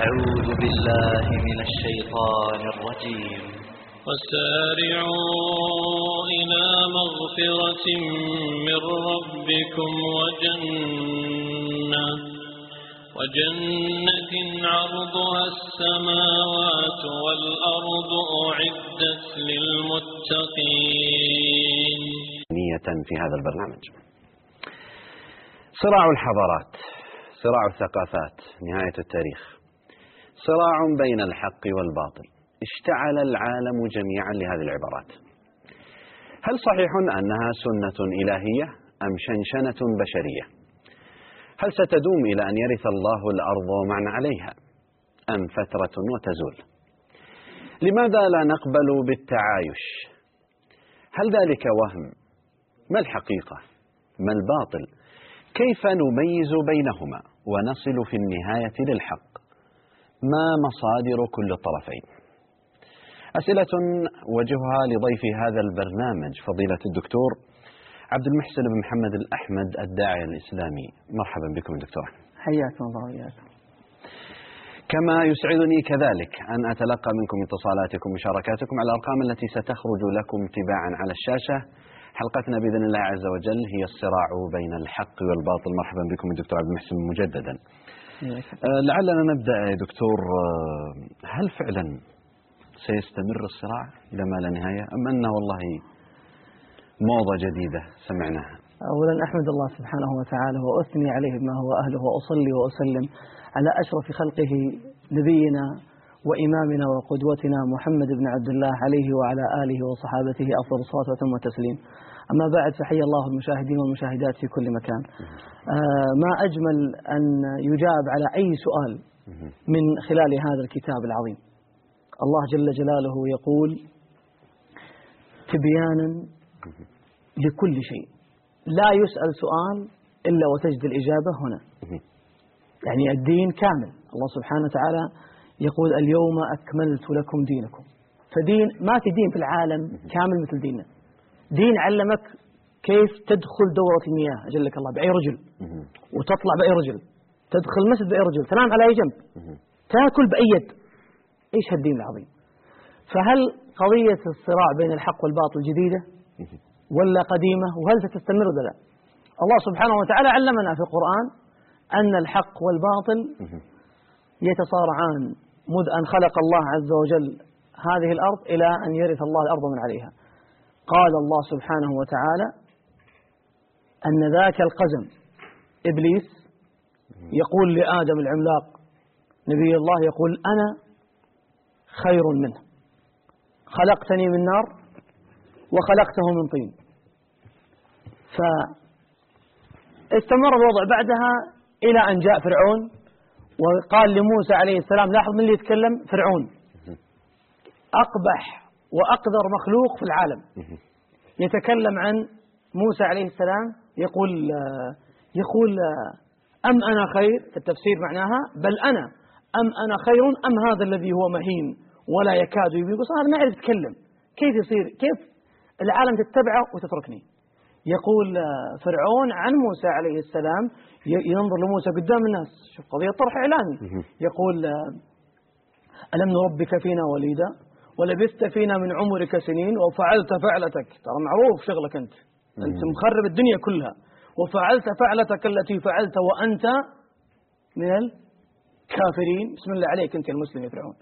أعوذ بالله من الشيطان الرجيم. وسارعوا إلى مغفرة من ربكم وجنة وجنة عرضها السماوات والأرض أعدت للمتقين. نية في هذا البرنامج. صراع الحضارات. صراع الثقافات نهاية التاريخ. صراع بين الحق والباطل. اشتعل العالم جميعا لهذه العبارات. هل صحيح أنها سنة إلهية أم شنشنة بشرية؟ هل ستدوم إلى أن يرث الله الأرض ومن عليها أم فترة وتزول؟ لماذا لا نقبل بالتعايش؟ هل ذلك وهم؟ ما الحقيقة؟ ما الباطل؟ كيف نميز بينهما؟ ونصل في النهاية للحق. ما مصادر كل الطرفين؟ أسئلة وجهها لضيف هذا البرنامج فضيلة الدكتور عبد المحسن بن محمد الأحمد الداعية الإسلامي. مرحبا بكم دكتور. حياكم الله وإياكم. كما يسعدني كذلك أن أتلقى منكم اتصالاتكم ومشاركاتكم على الأرقام التي ستخرج لكم تباعا على الشاشة حلقتنا بإذن الله عز وجل هي الصراع بين الحق والباطل. مرحبا بكم الدكتور عبد المحسن مجددا. أه لعلنا نبدأ يا دكتور أه هل فعلا سيستمر الصراع إلى ما لا نهاية أم أنه والله موضة جديدة سمعناها؟ أولا أحمد الله سبحانه وتعالى وأثني عليه بما هو أهله وأصلي وأسلم على أشرف خلقه نبينا وإمامنا وقدوتنا محمد بن عبد الله عليه وعلى آله وصحابته أفضل الصلاة وتم التسليم. أما بعد فحي الله المشاهدين والمشاهدات في كل مكان. آه ما أجمل أن يجاب على أي سؤال من خلال هذا الكتاب العظيم. الله جل جلاله يقول تبيانا لكل شيء. لا يسأل سؤال إلا وتجد الإجابة هنا. يعني الدين كامل. الله سبحانه وتعالى يقول اليوم أكملت لكم دينكم. فدين ما في دين في العالم كامل مثل ديننا. دين علمك كيف تدخل دورة المياه أجلك الله بأي رجل. وتطلع بأي رجل. تدخل المسجد بأي رجل. تنام على أي جنب. تأكل بأي يد. إيش هالدين العظيم؟ فهل قضية الصراع بين الحق والباطل جديدة؟ ولا قديمة؟ وهل ستستمر ولا لا؟ الله سبحانه وتعالى علمنا في القرآن أن الحق والباطل يتصارعان منذ أن خلق الله عز وجل هذه الأرض إلى أن يرث الله الأرض من عليها. قال الله سبحانه وتعالى أن ذاك القزم إبليس يقول لآدم العملاق نبي الله يقول أنا خير منه. خلقتني من نار وخلقته من طين. فاستمر الوضع بعدها إلى أن جاء فرعون وقال لموسى عليه السلام لاحظ من اللي يتكلم؟ فرعون. أقبح وأقذر مخلوق في العالم. يتكلم عن موسى عليه السلام يقول يقول أم أنا خير؟ في التفسير معناها بل أنا أم أنا خير؟ أم هذا الذي هو مهين ولا يكاد يبين؟ صار ما يعرف يتكلم. كيف يصير؟ كيف العالم تتبعه وتتركني؟ يقول فرعون عن موسى عليه السلام ينظر لموسى قدام الناس. شوف قضية طرح إعلامي يقول ألم نربك فينا وليدا؟ ولبثت فينا من عمرك سنين وفعلت فعلتك. ترى معروف شغلك أنت. أنت مخرب الدنيا كلها. وفعلت فعلتك التي فعلت وأنت من الكافرين. بسم الله عليك أنت المسلم يا فرعون.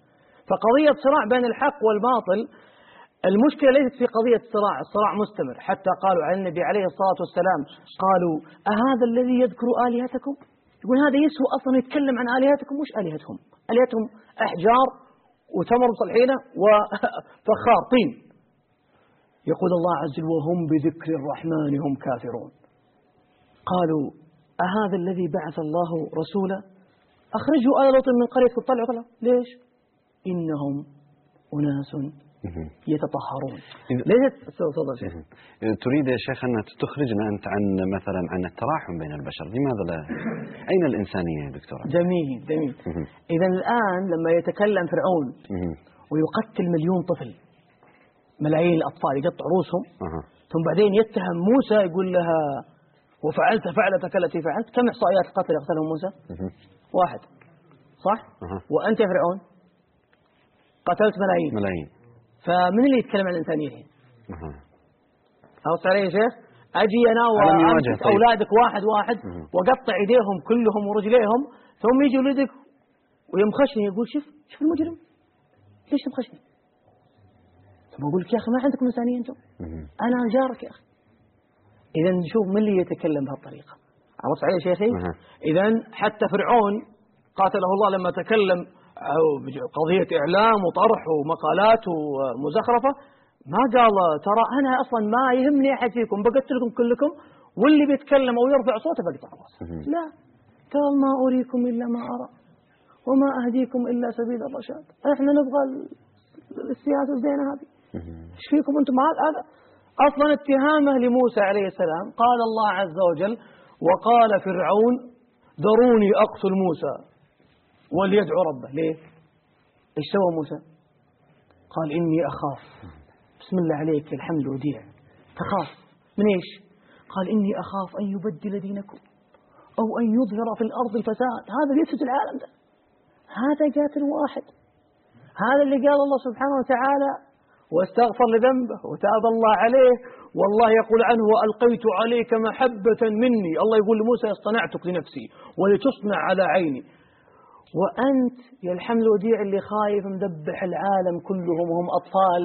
فقضية صراع بين الحق والباطل المشكلة ليست في قضية الصراع الصراع مستمر. حتى قالوا عن النبي عليه الصلاة والسلام قالوا أهذا الذي يذكر آلهتكم؟ يقول هذا يسوى أصلا يتكلم عن آلهتكم. مش آلهتهم؟ آلهتهم أحجار وتمر صلحينة وفخار طين يقول الله عز وجل وهم بذكر الرحمن هم كافرون. قالوا أهذا الذي بعث الله رسولا؟ أخرجوا آل لوط من قرية طلع طلع. ليش؟ إنهم أناس يتطهرون. ليست تفضل شيخ. تريد يا شيخ أن تخرجنا أنت عن مثلا عن التراحم بين البشر لماذا لا؟ أين الإنسانية يا دكتور جميل جميل. إذا الآن لما يتكلم فرعون ويقتل مليون طفل ملايين الأطفال يقطع رؤوسهم ثم بعدين يتهم موسى يقول لها وفعلت فعلتك التي فعلت؟ كم إحصائيات القتل يقتلهم موسى؟ واحد. صح؟ وأنت يا فرعون؟ قتلت ملايين. ملايين. فمن اللي يتكلم عن الإنسانية الحين؟ عرفت علي يا شيخ؟ من يواجه وأمسك طيب؟ أولادك واحد واحد مهم. وأقطع إيديهم كلهم ورجليهم ثم يجي ولدك ويمخشني يقول شوف شوف المجرم ليش تمخشني؟ ثم أقول لك يا أخي ما عندكم إنسانية أنتم؟ مهم. أنا جارك يا أخي إذا نشوف من اللي يتكلم بهالطريقة عرفت علي يا شيخي؟ أها. إذا حتى فرعون قاتله الله لما تكلم أو قضية إعلام وطرح ومقالات ومزخرفة ما قال ترى أنا أصلا ما يهمني أحد فيكم بقتلكم كلكم واللي بيتكلم أو يرفع صوته بقطع راسه. لا قال ما أريكم إلا ما أرى وما أهديكم إلا سبيل الرشاد. إحنا نبغى ال- السياسة الزينة هذه. إيش فيكم أنتم؟ هذا هذا أصلا اتهامه لموسى عليه السلام. قال الله عز وجل وقال فرعون ذروني أقتل موسى. وليدعو ربه. ليه؟ إيش سوى موسى؟ قال إني أخاف. بسم الله عليك الحمد وديع. تخاف. من إيش؟ قال إني أخاف أن يبدل دينكم أو أن يظهر في الأرض الفساد. هذا يفسد العالم ده. هذا قاتل واحد. هذا اللي قال الله سبحانه وتعالى واستغفر لذنبه وتاب الله عليه. والله يقول عنه وألقيت عليك محبة مني. الله يقول لموسى اصطنعتك لنفسي ولتصنع على عيني. وأنت يا الحمل الوديع اللي خايف مذبح العالم كلهم وهم أطفال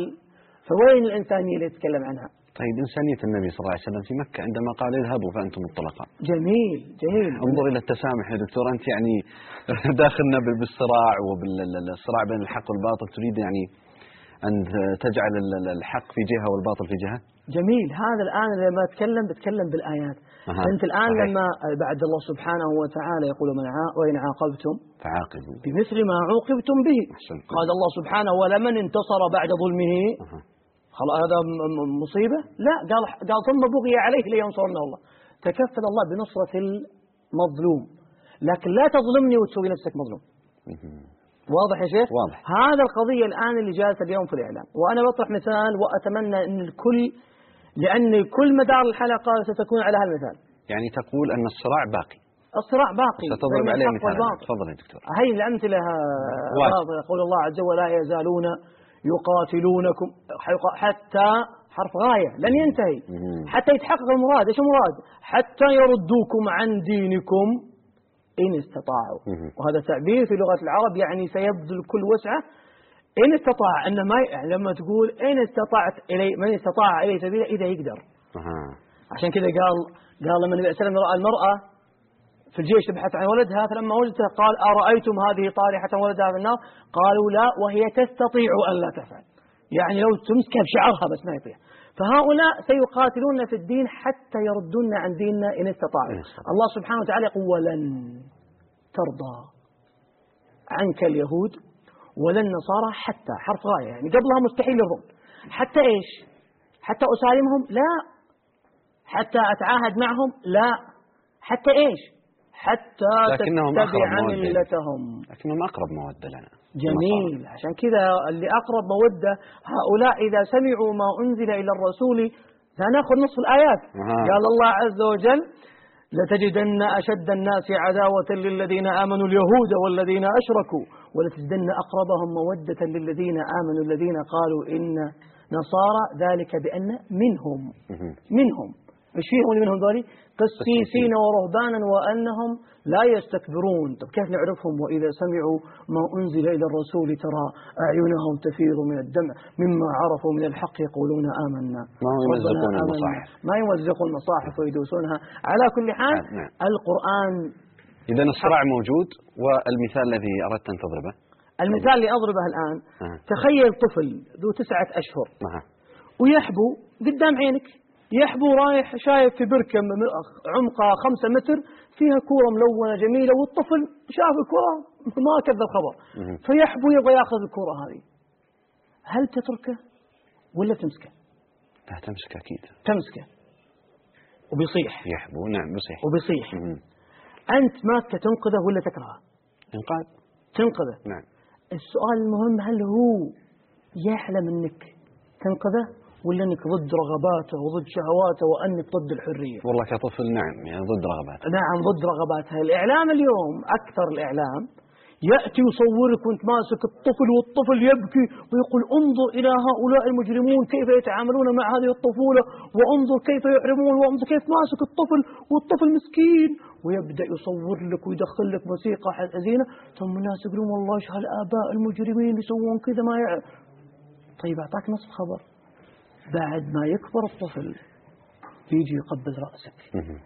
فوين الإنسانية اللي يتكلم عنها؟ طيب إنسانية النبي صلى الله عليه وسلم في مكة عندما قال اذهبوا فأنتم الطلقاء. جميل جميل. انظر إلى التسامح يا دكتور أنت يعني داخلنا بال- بالصراع وبالصراع بين الحق والباطل تريد يعني أن تجعل ال- ال- الحق في جهة والباطل في جهة؟ جميل هذا الآن لما أتكلم بتكلم بالآيات. أها، أنت الآن صحيح. لما بعد الله سبحانه وتعالى يقول من وإن عاقبتم فعاقبوا بمثل ما عوقبتم به. قال الله سبحانه ولمن انتصر بعد ظلمه. خلاص هذا مصيبة لا قال قال ثم بغي عليه لينصرنه الله تكفل الله بنصرة المظلوم لكن لا تظلمني وتسوي نفسك مظلوم. واضح يا شيخ واضح. هذا القضية الآن اللي جالسة اليوم في الإعلام وأنا بطرح مثال وأتمنى أن الكل لأن كل مدار الحلقة ستكون على هذا المثال. يعني تقول أن الصراع باقي. الصراع باقي. ستضرب عليه مثال. تفضل يا دكتور. هي الأمثلة يقول الله عز وجل لا يزالون يقاتلونكم. حتى حرف غاية لن ينتهي. حتى يتحقق المراد. إيش المراد؟ حتى يردوكم عن دينكم إن استطاعوا. وهذا تعبير في لغة العرب يعني سيبذل كل وسعة إن استطاع أن ما يعني لما تقول إن استطعت إلي من استطاع إلي سبيلا إذا يقدر. أها. عشان كذا قال قال لما النبي صلى الله عليه وسلم رأى المرأة في الجيش تبحث عن ولدها فلما وجدتها قال أرأيتم هذه طارحة ولدها في النار؟ قالوا لا وهي تستطيع أن لا تفعل. يعني لو تمسكها بشعرها بس ما يطيع فهؤلاء سيقاتلون في الدين حتى يردون عن ديننا إن استطاعوا. الله سبحانه وتعالى يقول ولن ترضى عنك اليهود ولا النصارى حتى حرف غاية يعني قبلها مستحيل الرد حتى إيش؟ حتى أسالمهم؟ لا. حتى أتعاهد معهم؟ لا. حتى إيش؟ حتى لكنهم تتبع. ملتهم. لكنهم أقرب مودة لنا. جميل. عشان كذا اللي أقرب مودة هؤلاء إذا سمعوا ما أنزل إلى الرسول سنأخذ نصف الآيات. قال الله عز وجل لتجدن أشد الناس عداوة للذين آمنوا اليهود والذين أشركوا ولتجدن أقربهم مودة للذين آمنوا الذين قالوا إن نصارى ذلك بأن منهم. منهم إيش فيهم اللي منهم ذولي قسيسين ورهبانا وأنهم لا يستكبرون طب كيف نعرفهم وإذا سمعوا ما أنزل إلى الرسول ترى أعينهم تفيض من الدمع مما عرفوا من الحق يقولون آمنا ما يمزقون آمنا. المصاحف. ما يمزقون المصاحف ويدوسونها على كل حال نعم،. القرآن إذا الصراع موجود والمثال الذي أردت أن تضربه. المثال اللي أضربه الآن آه. تخيل طفل ذو تسعة أشهر أها. ويحبو قدام عينك يحبو رايح شايف في بركة عمقها خمسة متر فيها كورة ملونة جميلة والطفل شاف الكورة ما كذب خبر مهم. فيحبو يبغى يأخذ الكورة هذه. هل تتركه ولا تمسكه؟ لا تمسك أكيد. تمسكه. وبيصيح. يحبو نعم بصيح وبيصيح. أنت ماسكه تنقذه ولا تكرهه. إنقاذ. تنقذه. نعم. السؤال المهم هل هو يحلم إنك تنقذه ولا إنك ضد رغباته وضد شهواته وأنك ضد الحرية؟ والله كطفل نعم يعني ضد رغبات نعم ضد رغباتها الإعلام اليوم أكثر الإعلام يأتي يصورك وانت ماسك الطفل والطفل يبكي ويقول انظر إلى هؤلاء المجرمون كيف يتعاملون مع هذه الطفولة وانظر كيف يحرمون وانظر كيف ماسك الطفل والطفل مسكين ويبدأ يصور لك ويدخل لك موسيقى حزينة. ثم الناس يقولون والله إيش هالآباء المجرمين يسوون كذا ما يعرف طيب أعطاك نصف خبر. بعد ما يكبر الطفل يجي يقبل رأسك.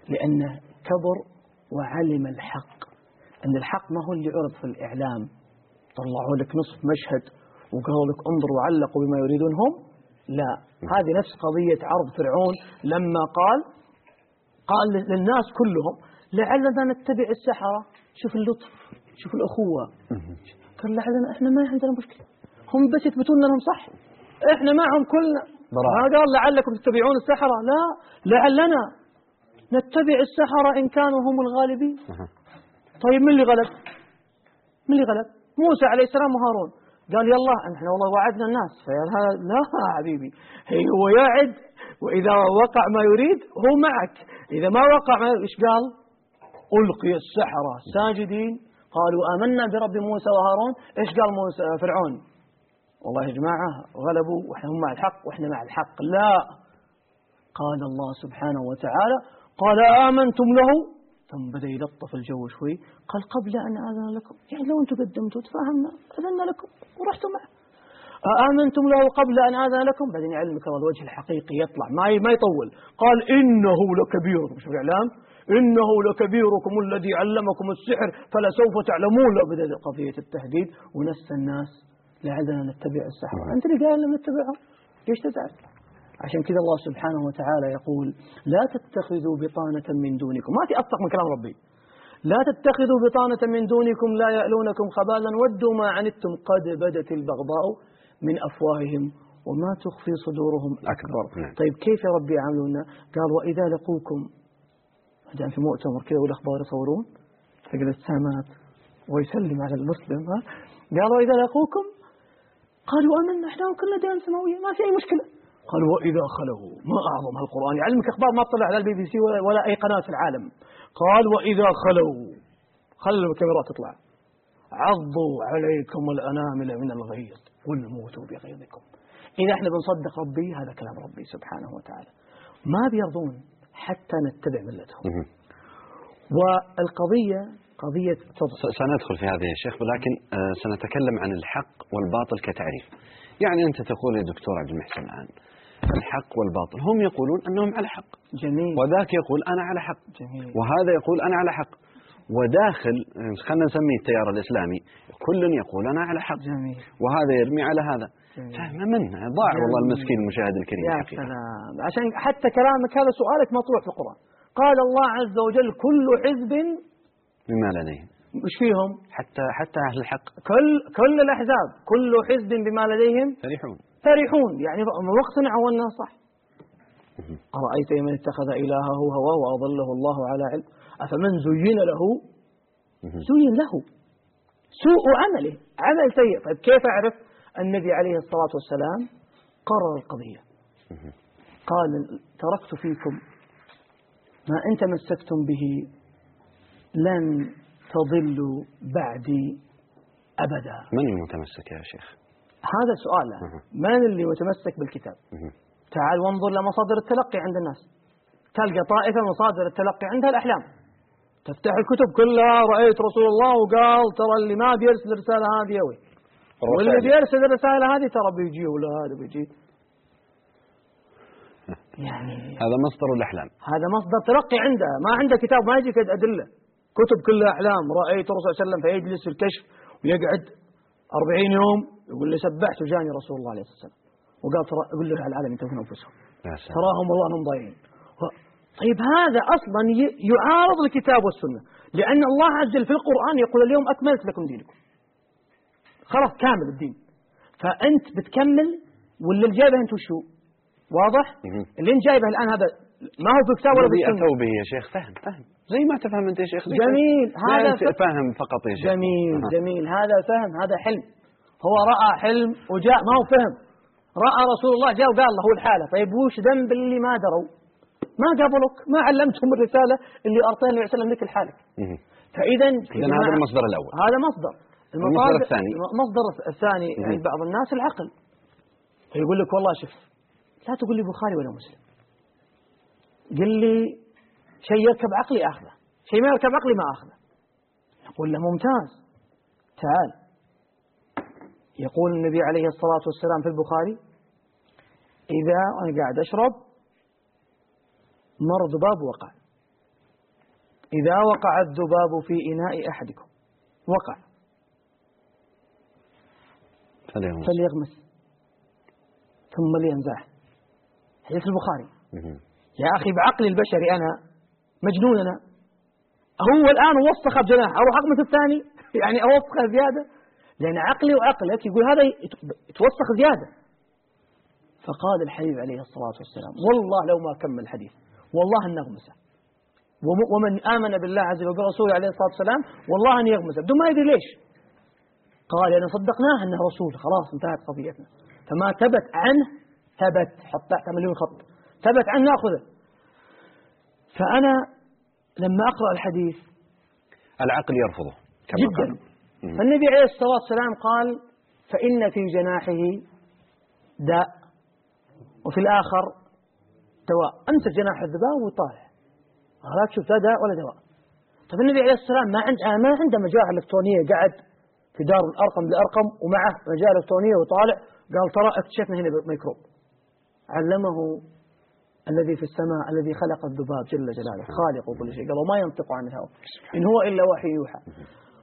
لأنه كبر وعلم الحق. أن الحق ما هو اللي عرض في الإعلام. طلعوا لك نصف مشهد وقالوا لك انظر وعلقوا بما يريدون هم لا هذه نفس قضية عرض فرعون لما قال قال للناس كلهم لعلنا نتبع السحرة. شوف اللطف شوف الأخوة. قال لعلنا إحنا ما عندنا مشكلة. هم بس يثبتون لهم صح. إحنا معهم كلنا. ما قال لعلكم تتبعون السحرة. لا لعلنا نتبع السحرة إن كانوا هم الغالبين. طيب من اللي غلب من اللي غلب موسى عليه السلام وهارون. قال يلا إحنا والله وعدنا الناس. فهذا لا حبيبي. هو يعد وإذا وقع ما يريد هو معك. إذا ما وقع ما إيش قال؟ ألقي السحرة. ساجدين؟ قالوا آمنا برب موسى وهارون. إيش قال موسى؟ فرعون. والله يا جماعة غلبوا وإحنا هم مع الحق وإحنا مع الحق. لا. قال الله سبحانه وتعالى قال آمنتم له؟ ثم بدأ يلطف الجو شوي. قال قبل أن آذن لكم يعني لو أنتم قدمتوا تفاهمنا أذنا لكم ورحتوا معه. آمنتم له قبل أن آذن لكم؟ بعدين يعلمك الوجه الحقيقي يطلع ما ما يطول. قال إنه لكبيركم شوف الإعلام. إنه لكبيركم الذي علمكم السحر فلسوف تعلمون. لا بدأ قضية التهديد ونسى الناس لعلنا نتبع السحر. أنت اللي قال لم نتبعهم ليش تزعل؟ عشان كذا الله سبحانه وتعالى يقول لا تتخذوا بطانة من دونكم. ما تأثق من كلام ربي. لا تتخذوا بطانة من دونكم لا يألونكم خبالا ودوا ما عنتم قد بدت البغضاء من أفواههم وما تخفي صدورهم أكبر نعم. طيب كيف يا ربي يعاملونا؟ قال وإذا لقوكم جاء في مؤتمر كذا والأخبار يصورون تلقى الابتسامات ويسلم على المسلم. ها قال وإذا لقوكم قالوا آمنا إحنا كلنا دين سماوية ما في أي مشكلة. قال وإذا خلوا ما أعظم هالقرآن يعلمك أخبار ما تطلع على البي بي سي ولا, ولا أي قناة في العالم. قال وإذا خلوا خلوا الكاميرات تطلع. عضوا عليكم الأنامل من الغيظ قل موتوا بغيظكم. إذا إحنا بنصدق ربي هذا كلام ربي سبحانه وتعالى. ما بيرضون حتى نتبع ملتهم. والقضية قضية سندخل في هذه يا شيخ ولكن آه، سنتكلم عن الحق والباطل كتعريف. يعني أنت تقول يا دكتور عبد المحسن الآن الحق والباطل. هم يقولون أنهم على حق. جميل. وذاك يقول أنا على حق. جميل. وهذا يقول أنا على حق. وداخل خلينا نسميه التيار الإسلامي كل يقول أنا على حق. جميل. وهذا يرمي على هذا. فما من ضاع والله المسكين المشاهد الكريم يا حقيقة. سلام. عشان حتى كلامك هذا سؤالك مطروح في القرآن. قال الله عز وجل كل حزب بما لديهم. وش فيهم؟ حتى حتى أهل الحق. كل كل الأحزاب. كل حزب بما لديهم فرحون. فرحون يعني مقتنعوا أنه صح. أرأيت من اتخذ إلهه هواه وأضله الله على علم؟ أفمن زين له؟ زين له. سوء عمله عمل سيء. طيب كيف أعرف النبي عليه الصلاة والسلام قرر القضية؟ قال تركت فيكم ما أنت مسكتم به لن تضلوا بعدي أبدا. من المتمسك يا شيخ؟ هذا سؤاله من اللي متمسك بالكتاب؟ تعال وانظر لمصادر التلقي عند الناس. تلقى طائفة مصادر التلقي عندها الأحلام. تفتح الكتب كلها رأيت رسول الله وقال ترى اللي ما بيرسل الرسالة هذه يوي واللي بيرسل الرسالة هذه ترى بيجي ولا هذا بيجي. يعني هذا مصدر الأحلام. هذا مصدر تلقي عنده. ما عنده كتاب ما يجيك أدلة. كتب كلها أحلام. رأيت الرسول صلى الله عليه وسلم فيجلس في الكشف ويقعد أربعين يوم. يقول لي سبحت وجاني رسول الله عليه الصلاة والسلام. وقال ترى يقول له على العالم ينتهون أنفسهم. تراهم والله أنهم ضايعين. طيب هذا أصلا يعارض الكتاب والسنة. لأن الله عز وجل في القرآن يقول اليوم أكملت لكم دينكم. خلاص كامل الدين. فأنت بتكمل ولا اللي جايبه أنت وشو واضح؟ اللي أنت جايبه الآن هذا ما هو في الكتاب ولا في السنة أتوا به يا شيخ فهم. فهم. زي ما تفهم أنت يا شيخ جميل. هذا فهم فقط يا شيخ. جميل جميل. هذا فهم هذا حلم. هو رأى حلم وجاء ما هو فهم. رأى رسول الله جاء وقال له الحالة. طيب وش ذنب اللي ما دروا؟ ما قبلك ما علمتهم الرسالة اللي أرسلنا النبي صلى الله عليه وسلم لك الحالة فإذا إذا هذا المصدر الأول. هذا مصدر. المصدر الثاني. المصدر الثاني عند بعض الناس العقل. فيقول لك والله شوف لا تقول لي بخاري ولا مسلم. قل لي شيء يركب عقلي أخذه شيء ما يركب عقلي ما أخذه. يقول له ممتاز. تعال. يقول النبي عليه الصلاة والسلام في البخاري إذا أنا قاعد أشرب مر ذباب وقع. إذا وقع الذباب في إناء أحدكم وقع. فليغمس فليغمس. ثم لينزعه حديث البخاري. يا أخي بعقلي البشري أنا مجنون أنا. هو الآن وسخ بجناح أروح أغمس الثاني؟ يعني أوسخه زيادة. لأن عقلي وعقلك يقول هذا يت- يتوسخ زيادة. فقال الحبيب عليه الصلاة والسلام والله لو ما كمل الحديث والله أن نغمسه وم- ومن آمن بالله عز وجل وبرسوله عليه الصلاة والسلام والله أن يغمسه بدون ما يدري ليش. قال لأن صدقناه أنه رسول. خلاص انتهت قضيتنا. فما ثبت عنه ثبت حط تحت مليون خط. ثبت عنه نأخذه. فأنا لما أقرأ الحديث العقل يرفضه كما جدا. فالنبي عليه الصلاة والسلام قال فإن في جناحه داء وفي الآخر دواء. أمسك جناح الذباب وطالع. لا تشوف لا داء ولا دواء. طيب النبي عليه السلام ما عند ما عنده مجاهر إلكترونية قاعد في دار الأرقم لأرقم ومعه مجال إلكترونية وطالع. قال ترى اكتشفنا هنا ميكروب علمه الذي في السماء الذي خلق الذباب جل جلاله خالق كل شيء. قال وما ينطق عن الهوى إن هو إلا وحي يوحى.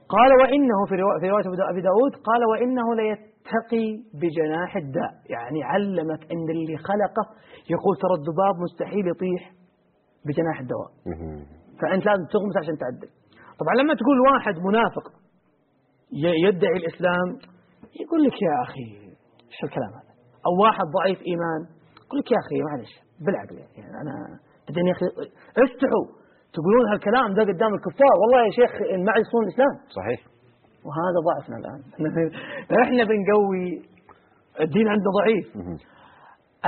قال وإنه في رواية, أبي داود قال وإنه ليتقي بجناح الداء. يعني علمك أن اللي خلقه يقول ترى الذباب مستحيل يطيح بجناح الدواء. فأنت لازم تغمس عشان تعدل. طبعا لما تقول واحد منافق يدعي الإسلام يقول لك يا أخي إيش الكلام هذا؟ أو واحد ضعيف إيمان يقول لك يا أخي معلش بالعقل يعني أنا بعدين يا أخي استحوا تقولون هالكلام ذا قدام الكفار. والله يا شيخ ما يصون الإسلام صحيح. وهذا ضعفنا الآن. إحنا بنقوي الدين عنده ضعيف.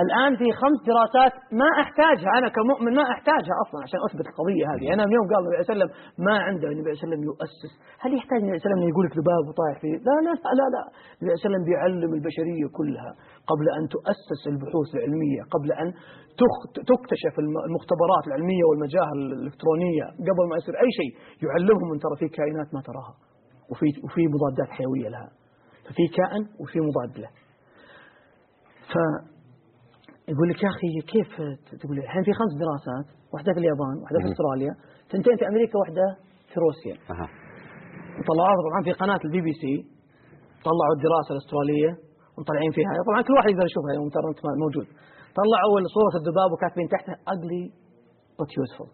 الآن في خمس دراسات ما أحتاجها. أنا كمؤمن ما أحتاجها أصلا عشان أثبت القضية هذه. أنا من يوم قال النبي عليه وسلم ما عنده النبي عليه وسلم يؤسس. هل يحتاج النبي عليه وسلم يقول لك ذباب وطايح فيه؟ لا لا لا لا, لا. النبي عليه وسلم بيعلم البشرية كلها قبل أن تؤسس البحوث العلمية قبل أن تكتشف الم- المختبرات العلمية والمجاهر الإلكترونية قبل ما يصير أي شيء. يعلمهم أن ترى في كائنات ما تراها. وفي وفي مضادات حيوية لها. ففي كائن وفي مضاد له. ف يقول لك يا أخي كيف تقول الحين في خمس دراسات؟ واحدة في اليابان واحدة في. أستراليا ثنتين في أمريكا واحدة في روسيا. أها. وطلعوها طبعا في قناة البي بي سي. طلعوا الدراسة الأسترالية ومطلعين فيها. طبعا كل واحد يقدر يشوفها يوم الانترنت موجود. طلعوا صوره الذباب وكاتبين تحتها ugly but useful.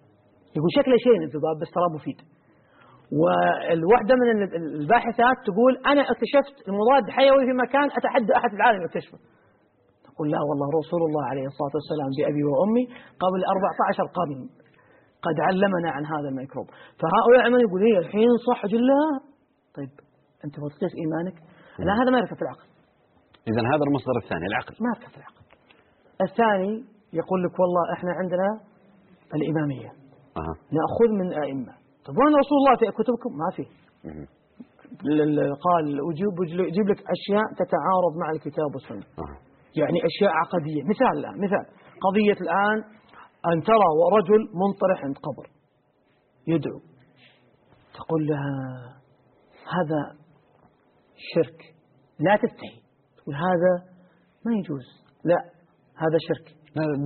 يقول شكله شين الذباب بس ترى مفيد والواحدة من ال- الباحثات تقول أنا اكتشفت المضاد حيوي في مكان أتحدى أحد في العالم يكتشفه. تقول لا والله رسول الله عليه الصلاة والسلام بأبي وأمي قبل 14 قرن قد علمنا عن هذا الميكروب. فهؤلاء من يقول إيه الحين صح يقول لا طيب أنت تقيس إيمانك؟ لا هذا ما يركب في العقل. إذا هذا المصدر الثاني العقل. ما يركب في العقل. الثاني يقول لك والله إحنا عندنا الإمامية. أها. نأخذ من أئمة طب وين رسول الله في كتبكم؟ ما في. مهم. ل- ل- قال أجيب أجيب لك أشياء تتعارض مع الكتاب والسنة. يعني أشياء عقدية. مثال الآن مثال. قضية الآن أن ترى رجل منطرح عند قبر يدعو. تقول لها هذا شرك. لا تفتحي تقول هذا ما يجوز. لا هذا شرك.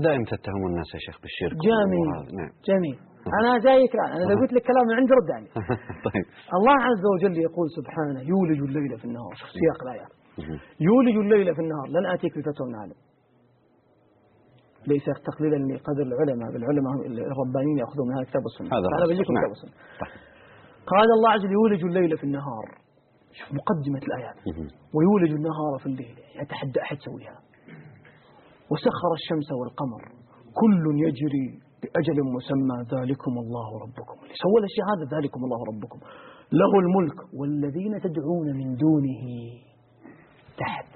دائما تتهمون الناس يا شيخ بالشرك. جميل. نعم. جميل. أنا جايك الآن. أنا إذا قلت لك كلام من عندي رد علي طيب. الله عز وجل يقول سبحانه يولج الليل في النهار شوف سياق الآيات. يولج الليل في النهار. لن آتيك بفتوى من عالم ليس تقليلا لقدر العلماء بالعلماء الربانيين يأخذون من هذا الكتاب والسنة. هذا أنا. بجيكم نعم. والسنة. طيب. قال الله عز وجل يولج الليل في النهار. شوف مقدمة الآيات. ويولج النهار في الليل. يتحدى أحد يسويها. وسخر الشمس والقمر. كل يجري بأجل مسمى ذلكم الله ربكم. اللي سوى الأشياء هذا ذلكم الله ربكم. له الملك والذين تدعون من دونه. تحت.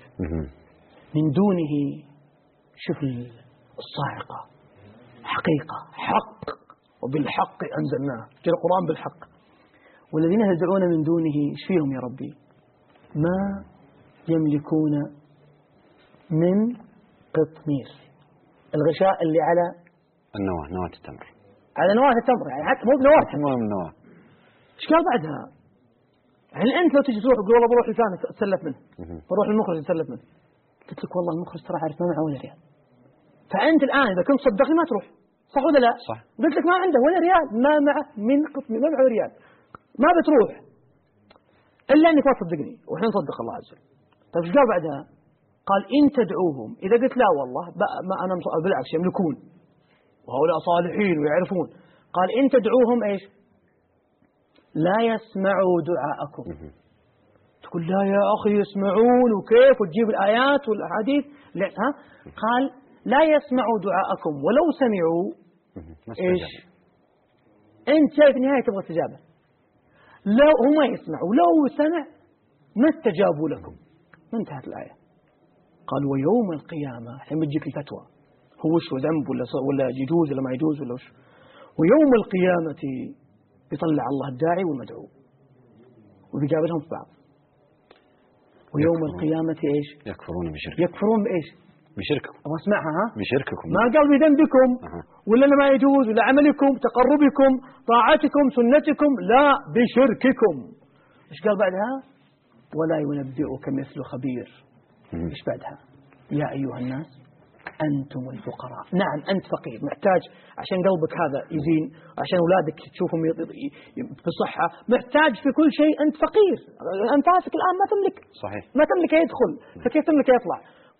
من دونه شوف الصاعقة. حقيقة. حق. وبالحق أنزلناه. جاء القرآن بالحق. والذين تدعون من دونه إيش فيهم يا ربي؟ ما يملكون من قطمير. الغشاء اللي على النواة نواة التمر. على نواة التمر. يعني حتى مو بنواة. ما من النواة إيش قال بعدها؟ يعني أنت لو تجي تروح تقول والله بروح لفلان اتسلف منه. بروح للمخرج اتسلف منه. قلت لك والله المخرج ترى عارف ما معه ولا ريال. فأنت الآن إذا كنت صدقني ما تروح. صح ولا لا؟ صح. قلت لك ما عنده ولا ريال ما معه من قسمي ما معه ريال. ما بتروح. إلا أنك ما تصدقني. وإحنا نصدق الله عز وجل. طيب إيش قال بعدها؟ قال إن تدعوهم. إذا قلت لا والله ما أنا بالعكس يملكون. وهؤلاء صالحين ويعرفون. قال إن تدعوهم إيش؟ لا يسمعوا دعاءكم. تقول لا يا أخي يسمعون وكيف وتجيب الآيات والأحاديث. لا ها؟ قال لا يسمعوا دعاءكم ولو سمعوا. إيش. أنت شايف نهاية تبغى استجابة. لو هو ما يسمع ولو سمع ما استجابوا لكم. ما انتهت الآية. قال ويوم القيامة الحين بتجيك الفتوى. هو وش هو ذنب ولا ولا يجوز ولا ما يجوز ولا وش؟ ويوم القيامة يطلع الله الداعي والمدعو وبيقابلهم في بعض ويوم. القيامة إيش؟ يكفرون بشرك يكفرون بإيش؟ بشرككم أبغى أسمعها ها؟ بشرككم ما قال بذنبكم أها. ولا لا ما يجوز ولا عملكم تقربكم طاعتكم سنتكم لا بشرككم إيش قال بعدها؟ ولا ينبئك مثل خبير. إيش بعدها؟ يا أيها الناس أنتم الفقراء، نعم أنت فقير. محتاج عشان قلبك هذا يزين، عشان أولادك تشوفهم ي- ي- بصحة، محتاج في كل شيء أنت فقير، أنفاسك الآن ما تملك. صحيح. ما تملك يدخل. فكيف تملك يطلع؟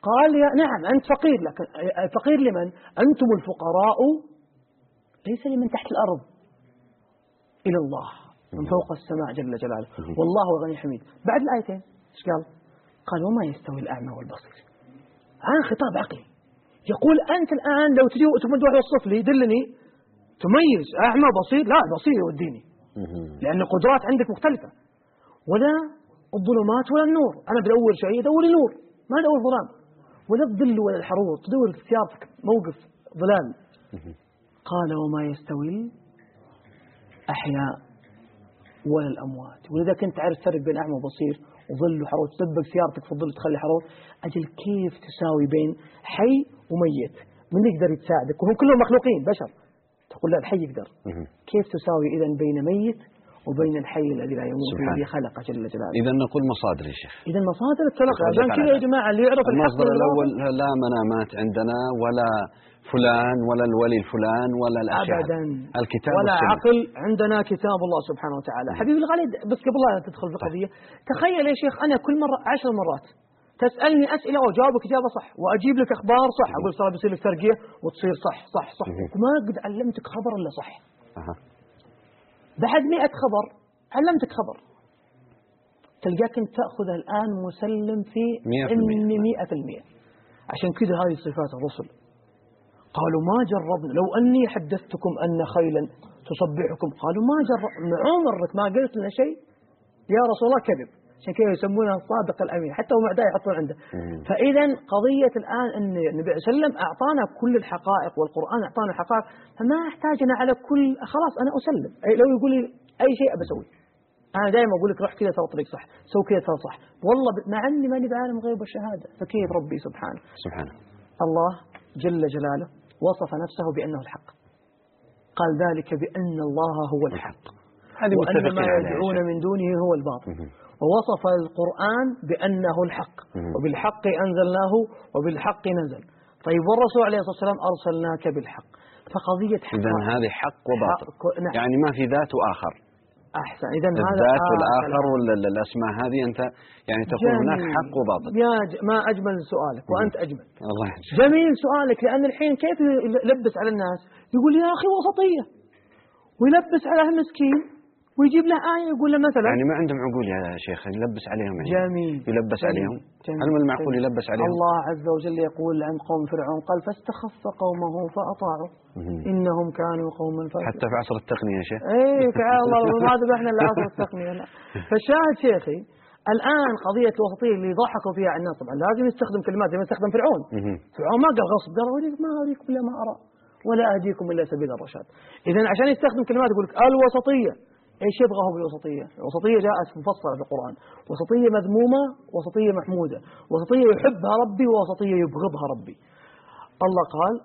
قال يا نعم أنت فقير. لكن فقير لمن؟ أنتم الفقراء. ليس لمن تحت الأرض. إلى الله. من فوق السماء جل جلاله. والله غني حميد بعد الآيتين إيش قال؟ قال وما يستوي الأعمى والبصير. الآن خطاب عقلي. يقول أنت الآن لو تجي تمد واحد يوصف لي دلني تميز. أعمى بصير لا بصير يوديني. لأن القدرات عندك مختلفة. ولا الظلمات ولا النور. أنا بدور شيء أدور نور. ما أدور ظلام. ولا الظل ولا الحرور تدور في ثيابك موقف ظلال قال وما يستوي الأحياء ولا الأموات. وإذا كنت تعرف تفرق بين أعمى وبصير. وظل وحرور تدبق سيارتك في الظل تخلي حرور أجل كيف تساوي بين حي وميت؟ من يقدر يساعدك وهم كلهم مخلوقين بشر. تقول لا الحي يقدر. كيف تساوي إذا بين ميت وبين الحي الذي لا يموت. الذي خلق جل جلاله. إذا نقول مصادر يا شيخ. إذا مصادر التلقي. عشان كذا يا. جماعة اللي يعرف المصدر الأول لا منامات عندنا ولا فلان ولا الولي الفلان ولا الأشياء أبدا. الكتاب ولا والسنة. عقل. عندنا كتاب الله سبحانه وتعالى. حبيبي الغالي بس قبل لا تدخل في القضية تخيل يا شيخ أنا كل مرة عشر مرات تسألني أسئلة وأجاوبك إجابة صح وأجيب لك أخبار صح. أقول صار بيصير لك ترقية وتصير صح صح صح. وما قد علمتك خبر إلا صح. بعد مئة خبر علمتك خبر. تلقاك أنت تأخذها الآن مسلم في المئة. مئة في المئة. عشان كذا هذه صفات الرسل. قالوا ما جربنا لو أني حدثتكم أن خيلا تصبحكم قالوا ما جربنا عمرك ما قلت لنا شيء. يا رسول الله كذب. عشان كذا يسمونها الصادق الأمين حتى هم أعداء يحطون عنده. مم. فإذا قضية الآن أن النبي صلى الله عليه وسلم أعطانا كل الحقائق والقرآن أعطانا الحقائق فما أحتاجنا على كل خلاص أنا أسلم. أي لو يقول لي أي شيء بسوي أنا دائما أقول لك روح كذا ترى طريق صح سوي كذا ترى صح. والله مع أني ماني بعالم الغيب والشهادة فكيف ربي سبحانه؟ سبحانه. الله جل جلاله وصف نفسه بأنه الحق. قال ذلك بأن الله هو الحق. هذه متفقين ما يا يدعون. من دونه هو الباطل. ووصف القرآن بأنه الحق. وبالحق أنزلناه وبالحق نزل طيب والرسول عليه الصلاة والسلام أرسلناك بالحق. فقضية حق. إذا هذه حق وباطل. نعم. يعني ما في ذات وآخر أحسن. إذا هذا الذات والآخر كلام. ولا ال- الأسماء هذه أنت يعني تقول هناك. حق وباطل. يا ج... ما أجمل سؤالك وأنت أجمل. الله جميل سؤالك لأن الحين كيف يلبس على الناس؟ يقول يا أخي وسطية. ويلبس على المسكين. ويجيب له آية يقول له مثلا يعني ما عندهم عقول يا شيخ يلبس عليهم يعني. جميل. يلبس جميل. عليهم. جميل. هل من المعقول. يلبس عليهم؟ الله عز وجل يقول عن قوم فرعون قال فاستخف قومه فأطاعوا. إنهم كانوا قوما فاسقين حتى في عصر التقنية يا شيخ. تعال الله ما ذبحنا الا عصر التقنية. لا. فالشاهد شيخي الآن قضية الوسطيه اللي ضحكوا فيها على الناس طبعا لازم يستخدم كلمات زي ما استخدم فرعون. فرعون ما قال غصب قال أريك ما أريكم إلا ما أرى ولا أهديكم إلا سبيل الرشاد. اذا عشان يستخدم كلمات يقول لك الوسطية. إيش يبغى هو بالوسطية؟ الوسطية جاءت مفصلة في القرآن، وسطية مذمومة، وسطية محمودة، وسطية يحبها ربي ووسطية يبغضها ربي. الله قال: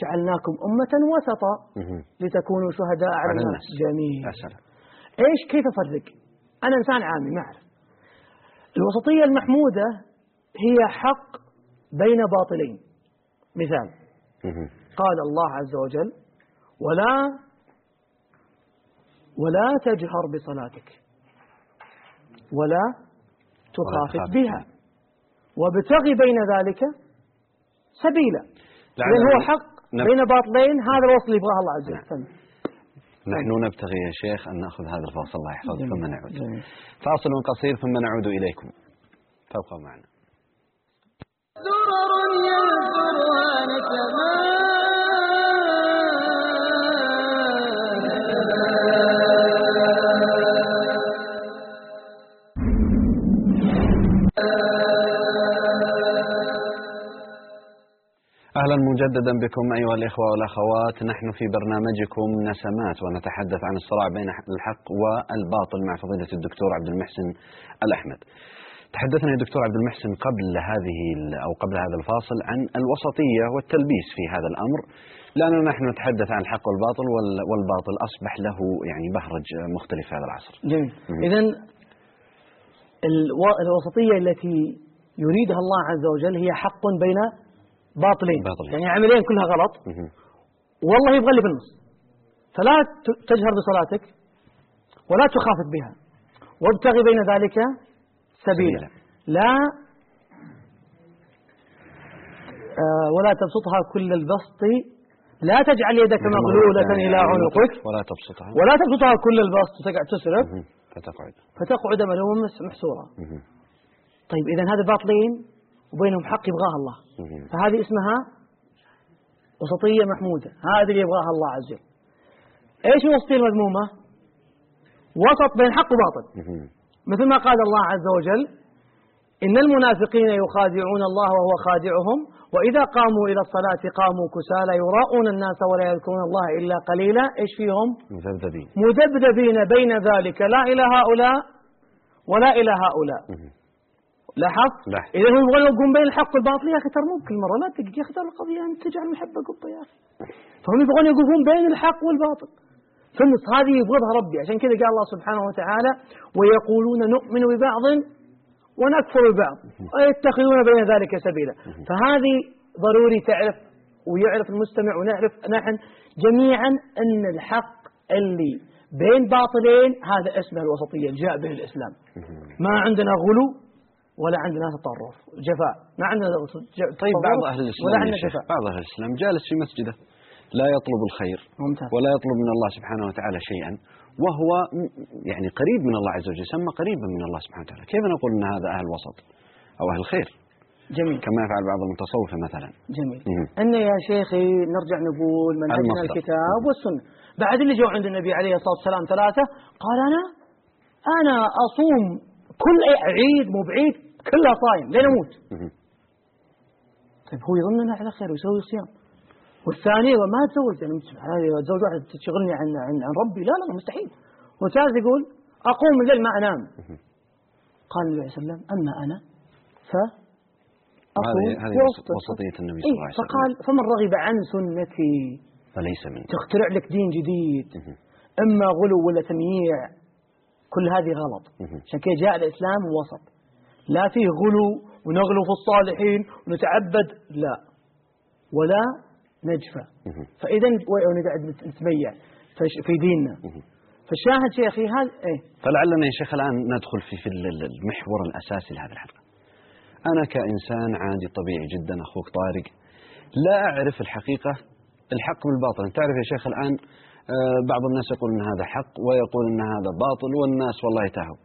جعلناكم أمة وسطا. لتكونوا شهداء على الناس. جميل. إيش كيف أفرق؟ أنا إنسان عامي ما أعرف. الوسطية المحمودة هي حق بين باطلين. مثال. قال الله عز وجل: ولا ولا تجهر بصلاتك ولا تخافت بها وابتغي بين ذلك سبيلا. لعل- إذن هو حق بين باطلين هذا الوصل يبغاه الله عز وجل. فهم. نحن نبتغي يا شيخ أن نأخذ هذا الفاصل الله يحفظك جميل. ثم نعود جميل. فاصل قصير ثم نعود إليكم فابقوا معنا درر ينثرها مجددا بكم أيها الإخوة والأخوات. نحن في برنامجكم نسمات ونتحدث عن الصراع بين الحق والباطل مع فضيلة الدكتور عبد المحسن الأحمد. تحدثنا يا دكتور عبد المحسن قبل هذه أو قبل هذا الفاصل عن الوسطية والتلبيس في هذا الأمر. لأننا نحن نتحدث عن الحق والباطل وال- والباطل أصبح له يعني بهرج مختلف في هذا العصر. جميل. إذا الوسطية التي يريدها الله عز وجل هي حق بين باطلين. باطلين. يعني عملين كلها غلط. والله يبغى اللي في النص فلا تجهر بصلاتك ولا تخافت بها. وابتغي بين ذلك سبيلا. لا آه ولا تبسطها كل البسط. لا تجعل يدك مغلولة إلى عنقك. ولا تبسطها. ولا تبسطها كل البسط. تقعد تسرف. فتقعد. فتقعد ملوما مس- محسورا. طيب إذا هذا باطلين. وبينهم حق يبغاها الله. فهذه اسمها وسطية محمودة. هذه اللي يبغاها الله عز وجل. إيش الوسطية المذمومة؟ وسط بين حق وباطل. مثل ما قال الله عز وجل إن المنافقين يخادعون الله وهو خادعهم وإذا قاموا إلى الصلاة قاموا كسالى يراءون الناس ولا يذكرون الله إلا قليلا. إيش فيهم؟ مذبذبين. مذبذبين بين ذلك. لا إلى هؤلاء ولا إلى هؤلاء. مهم. لاحظ. إذا هم يبغون يوقفون بين الحق والباطل يا أخي ترى مو كل مرة لا تدق يا أخي ترى القضية أن تجعل المحبة قبة يا أخي. فهم يبغون يوقفون بين الحق والباطل. في النص هذه يبغضها ربي. عشان كذا قال الله سبحانه وتعالى ويقولون نؤمن ببعض ونكفر ببعض. ويتخذون بين ذلك سبيلا. فهذه ضروري تعرف ويعرف المستمع ونعرف نحن جميعا أن الحق اللي بين باطلين هذا اسمه الوسطية جاء به الإسلام. ما عندنا غلو ولا عندنا تطرف. جفاء. ما عندنا طيب تطرف بعض أهل ولا الإسلام يا عندنا جفاء. بعض أهل الإسلام جالس في مسجده. لا يطلب الخير ممتاز. ولا يطلب من الله سبحانه وتعالى شيئا. وهو يعني قريب من الله عز وجل يسمى قريبا من الله سبحانه وتعالى. كيف نقول أن هذا أهل وسط أو أهل خير؟ جميل. كما يفعل بعض المتصوفة مثلا. جميل. أن يا شيخي نرجع نقول منهجنا المصدر. الكتاب والسنة. بعد اللي جو عند النبي عليه الصلاة والسلام ثلاثة قال أنا أنا أصوم كل عيد مو بعيد كلها صايم لين مهم. طيب هو يظن أنه على خير ويسوي صيام والثاني ما تزوج يعني هذه تزوج واحدة تشغلني عن عن عن ربي. لا لا مستحيل. والثالث يقول أقوم الليل ما أنام. قال النبي عليه الصلاة والسلام أما أنا ف هذه هذه. وسطية النبي صلى إيه الله عليه وسلم. فقال فمن رغب عن سنتي فليس منه تخترع لك دين جديد. إما غلو ولا تمييع. كل هذه غلط. عشان كذا جاء الإسلام وسط لا فيه غلو ونغلو في الصالحين ونتعبد لا. ولا نجفى. فاذا ونقعد نتميع فش- في ديننا. فالشاهد شيخي هذا إيه. فلعلنا يا شيخ الآن ندخل في في ال- ال- المحور الأساسي لهذه الحلقة. أنا كإنسان عادي طبيعي جدا أخوك طارق لا أعرف الحقيقة الحق من الباطل تعرف يا شيخ الآن آه، بعض الناس يقول أن هذا حق ويقول أن هذا باطل والناس والله تاهوا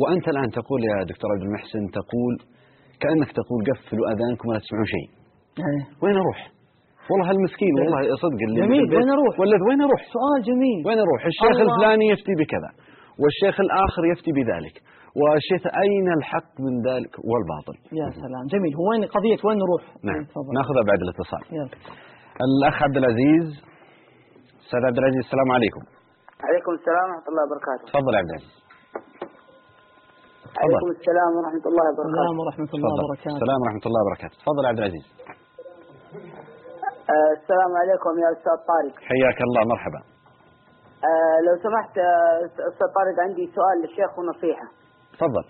وأنت الآن تقول يا دكتور عبد المحسن تقول كأنك تقول قفلوا أذانكم ولا تسمعون شيء. إيه. وين أروح؟ والله المسكين والله صدق اللي جميل، وين أروح؟ ولا وين أروح؟ سؤال جميل. وين أروح؟ الشيخ الله. الفلاني يفتي بكذا، والشيخ الآخر يفتي بذلك، والشيخ أين الحق من ذلك؟ والباطل؟ يا سلام. جميل. هو وين قضية؟ وين نروح؟ نعم. إيه، تفضل. ناخذها بعد الاتصال. يلا الأخ عبد العزيز. أستاذ عبد العزيز السلام عليكم. عليكم السلام ورحمة الله وبركاته. تفضل يا عبد العزيز. عليكم السلام ورحمة الله السلام وبركاته ورحمة الله وبركاته. السلام ورحمة الله وبركاته. تفضل يا عبد العزيز. آه السلام عليكم يا أستاذ طارق. حياك الله. مرحبا. آه لو سمحت آه، أستاذ طارق عندي سؤال للشيخ ونصيحة. تفضل.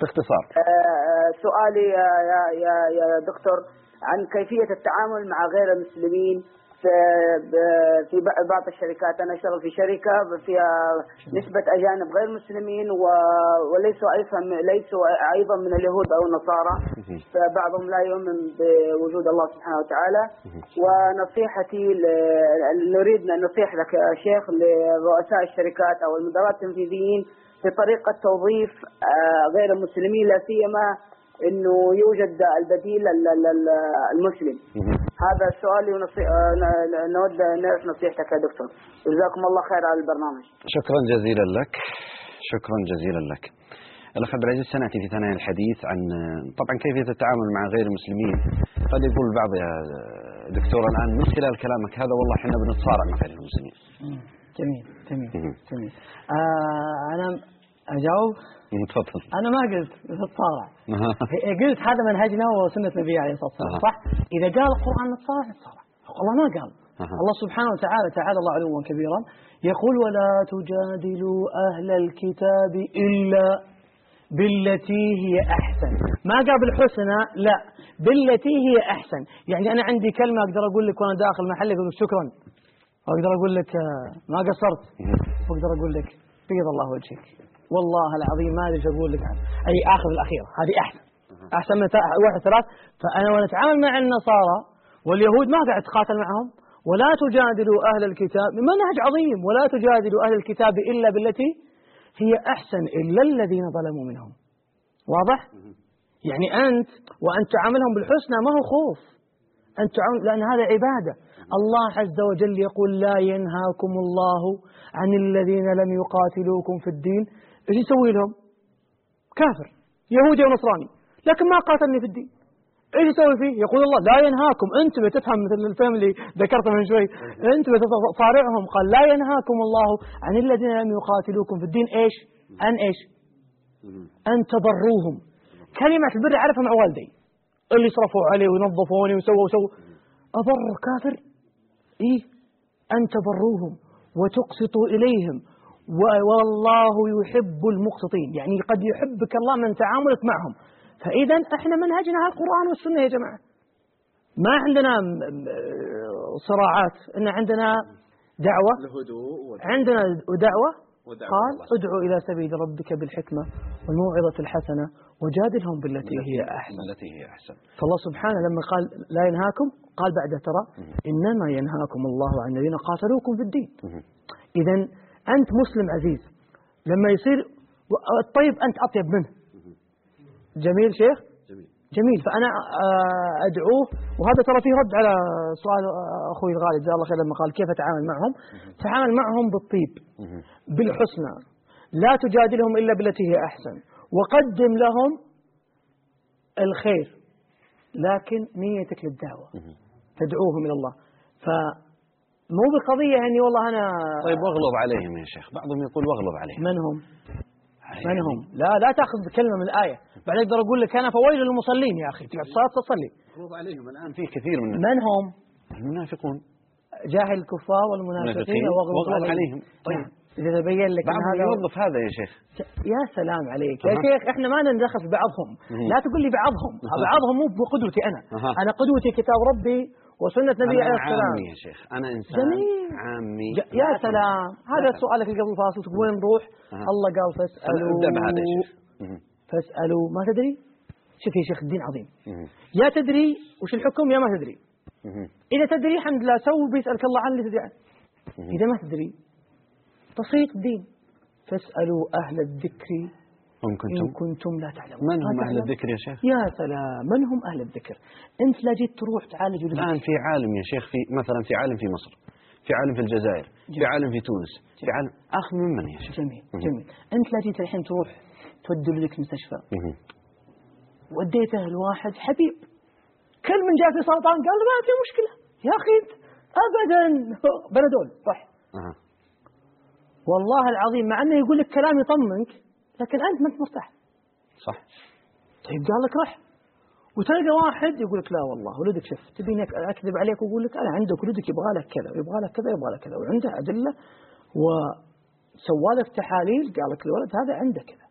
باختصار. سؤالي يا, يا, يا, يا دكتور عن كيفية التعامل مع غير المسلمين في ب- في بعض الشركات. أنا أشتغل في شركة فيها نسبة أجانب غير مسلمين وليسوا أيضا ليسوا أيضا من اليهود أو النصارى. فبعضهم لا يؤمن بوجود الله سبحانه وتعالى. ونصيحتي نريد أن نصيح لك يا شيخ لرؤساء الشركات أو المدراء التنفيذيين في طريقة توظيف آه، غير المسلمين لا سيما إنه يوجد البديل ال- ال- ال- المسلم. هذا سؤالي ونصي... آه، ن- ن- نود نعرف نصيحتك يا دكتور. جزاكم الله خير على البرنامج. شكرا جزيلا لك. شكرا جزيلا لك. الأخ عبد العزيز سنأتي في ثنايا الحديث عن طبعا كيفية التعامل مع غير المسلمين؟ قد يقول البعض يا دكتور الآن من خلال كلامك هذا والله إحنا بنتصارع مع غير المسلمين. جميل جميل. جميل. آه أنا أجاوب؟ تفضل. أنا ما قلت نتصارع قلت هذا منهجنا وسنة النبي عليه الصلاة والسلام. صح؟ إذا قال القرآن نتصارع نتصارع الله ما قال. الله سبحانه وتعالى تعالى الله علوا كبيرا يقول ولا تجادلوا أهل الكتاب إلا بالتي هي أحسن. ما قال بالحسنى لا. بالتي هي أحسن. يعني أنا عندي كلمة أقدر أقول لك وأنا داخل محلك أقول لك شكرا. وأقدر أقول لك آه، ما قصرت. وأقدر أقول لك بيض الله وجهك. والله العظيم ما أدري إيش أقول لك عنه. أي آخذ الأخير هذه أحسن أحسن من واحد ثلاث. فأنا وأنا أتعامل مع النصارى واليهود ما قاعد أتقاتل معهم. ولا تجادلوا أهل الكتاب منهج عظيم. ولا تجادلوا أهل الكتاب إلا بالتي هي أحسن إلا الذين ظلموا منهم. واضح؟ يعني أنت وأنت تعاملهم بالحسنى ما هو خوف. أنت تعامل لأن هذا عبادة. الله عز وجل يقول لا ينهاكم الله عن الذين لم يقاتلوكم في الدين. إيش يسوي لهم؟ كافر يهودي ونصراني لكن ما قاتلني في الدين. إيش يسوي فيه؟ يقول الله لا ينهاكم. انت بتفهم مثل الفهم اللي ذكرته من شوي. انت بتصارعهم قال لا ينهاكم الله عن الذين لم يقاتلوكم في الدين. إيش؟ ان إيش؟ أن تبروهم. كلمة البر أعرفها مع والدي. اللي صرفوا عليه ونظفوني وسووا وسووا أبر كافر؟ إيه؟ أن تبروهم وتقسطوا إليهم. والله يحب المقسطين. يعني قد يحبك الله من تعاملك معهم. فإذا إحنا منهجنا القرآن والسنة يا جماعة. ما عندنا صراعات. إن عندنا دعوة. عندنا دعوة. قال. ادعو إلى سبيل ربك بالحكمة والموعظة الحسنة وجادلهم بالتي هي أحسن. التي هي أحسن. فالله سبحانه لما قال لا ينهاكم قال بعده ترى إنما ينهاكم الله عن الذين قاتلوكم في الدين. إذا أنت مسلم عزيز. لما يصير طيب أنت أطيب منه. جميل شيخ؟ جميل. جميل. فأنا آه، أدعوه وهذا ترى فيه رد على سؤال أخوي الغالي جزاه الله خير لما قال كيف أتعامل معهم؟ تعامل معهم بالطيب بالحسنى. لا تجادلهم إلا بالتي هي أحسن. وقدم لهم الخير. لكن نيتك للدعوة. تدعوهم إلى الله. فمو بالقضية أني والله أنا طيب واغلظ عليهم يا شيخ. بعضهم يقول واغلظ عليهم. من هم؟ من هم؟ لا لا تأخذ كلمة من الآية. بعد أقدر أقول لك أنا فويل للمصلين يا أخي. تقعد صلاة تصلي. واغلظ عليهم. الآن في كثير من من هم؟ المنافقون. جاهل الكفار والمنافقين المنافقين. واغلظ واغلظ عليهم. طيب. نعم. تبين لك بعضهم هذا يوظف هذا يا شيخ. يا سلام عليك. يا أها. شيخ إحنا ما ندخل في بعضهم. مم. لا تقول لي بعضهم. بعضهم مو بقدوتي أنا. أها. أنا قدوتي كتاب ربي وسنة النبي عليه السلام. عامي يا شيخ. أنا إنسان جميل. عامي. ج- يا لا سلام. هذا سؤالك اللي قبل الفاصل. تقول وين نروح. الله قال فاسألوا. ابدأ بهذا يا شيخ. فاسألوا. ما تدري؟ شوف يا شيخ الدين عظيم. يا تدري وش الحكم يا ما تدري. إذا تدري الحمد لله سو بيسألك الله عن اللي تدري. عنه. إذا ما تدري بسيط الدين فاسألوا أهل الذكر إن كنتم. كنتم لا تعلمون. من هم أهل؟ الذكر يا شيخ؟ يا سلام. من هم أهل الذكر؟ أنت لا جيت تروح تعالج الآن في عالم يا شيخ في مثلا في عالم في مصر في عالم في الجزائر في عالم في تونس في عالم أخذ من من يا شيخ؟ جميل. جميل. أنت لا جيت الحين تروح تودي ولدك مستشفى. وديته لواحد حبيب. كل من جاء في سرطان قال ما في مشكلة يا أخي أنت أبدا. بنادول صح. والله العظيم مع إنه يقول لك كلام يطمنك لكن أنت ما أنت مرتاح. صح. طيب قال لك رح وتلقى واحد يقول لك لا والله ولدك شوف تبيني أكذب عليك وأقول لك أنا عندك ولدك يبغى لك كذا ويبغى لك كذا ويبغى لك كذا وعنده أدلة. وسوى لك تحاليل قال لك الولد هذا عنده كذا.